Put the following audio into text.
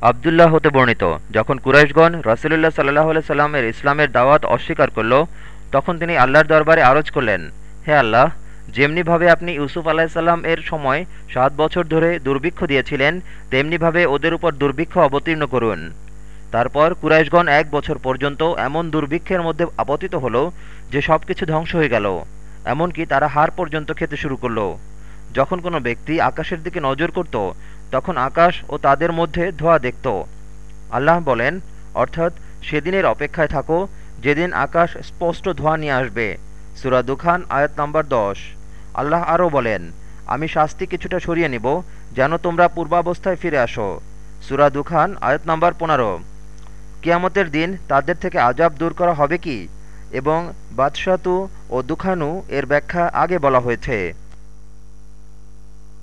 আবদুল্লাহ হতে বর্ণিত। যখন কুরাইশগণ রসুলুল্লাহ সাল্লাহ সাল্লামের ইসলামের দাওয়াত অস্বীকার করল, তখন তিনি আল্লাহর দরবারে আরজ করলেন, হে আল্লাহ, যেমনিভাবে আপনি ইউসুফ আলাহিসাল্লাম এর সময় সাত বছর ধরে দুর্ভিক্ষ দিয়েছিলেন, তেমনিভাবে ওদের উপর দুর্ভিক্ষ অবতীর্ণ করুন। তারপর কুরাইশগণ এক বছর পর্যন্ত এমন দুর্ভিক্ষের মধ্যে আপতিত হল যে সব কিছু ধ্বংস হয়ে গেল। এমনকি তারা হার পর্যন্ত খেতে শুরু করল। যখন কোনো ব্যক্তি আকাশের দিকে নজর করত, তখন আকাশ ও তাদের মধ্যে ধোয়া দেখত। আল্লাহ বলেন, অর্থাৎ সেদিনের অপেক্ষায় থাকো, যেদিন আকাশ স্পষ্ট ধোঁয়া নিয়ে আসবে। সুরা দুখান, আয়াত নম্বর দশ। আল্লাহ আরও বলেন, আমি শাস্তি কিছুটা সরিয়ে নিব, যেন তোমরা পূর্বাবস্থায় ফিরে আসো। সুরা দুখান, আয়াত নম্বর পনেরো। কিয়ামতের দিন তাদের থেকে আজাব দূর করা হবে কি? এবং বাদশাতু ও দুখানু এর ব্যাখ্যা আগে বলা হয়েছে।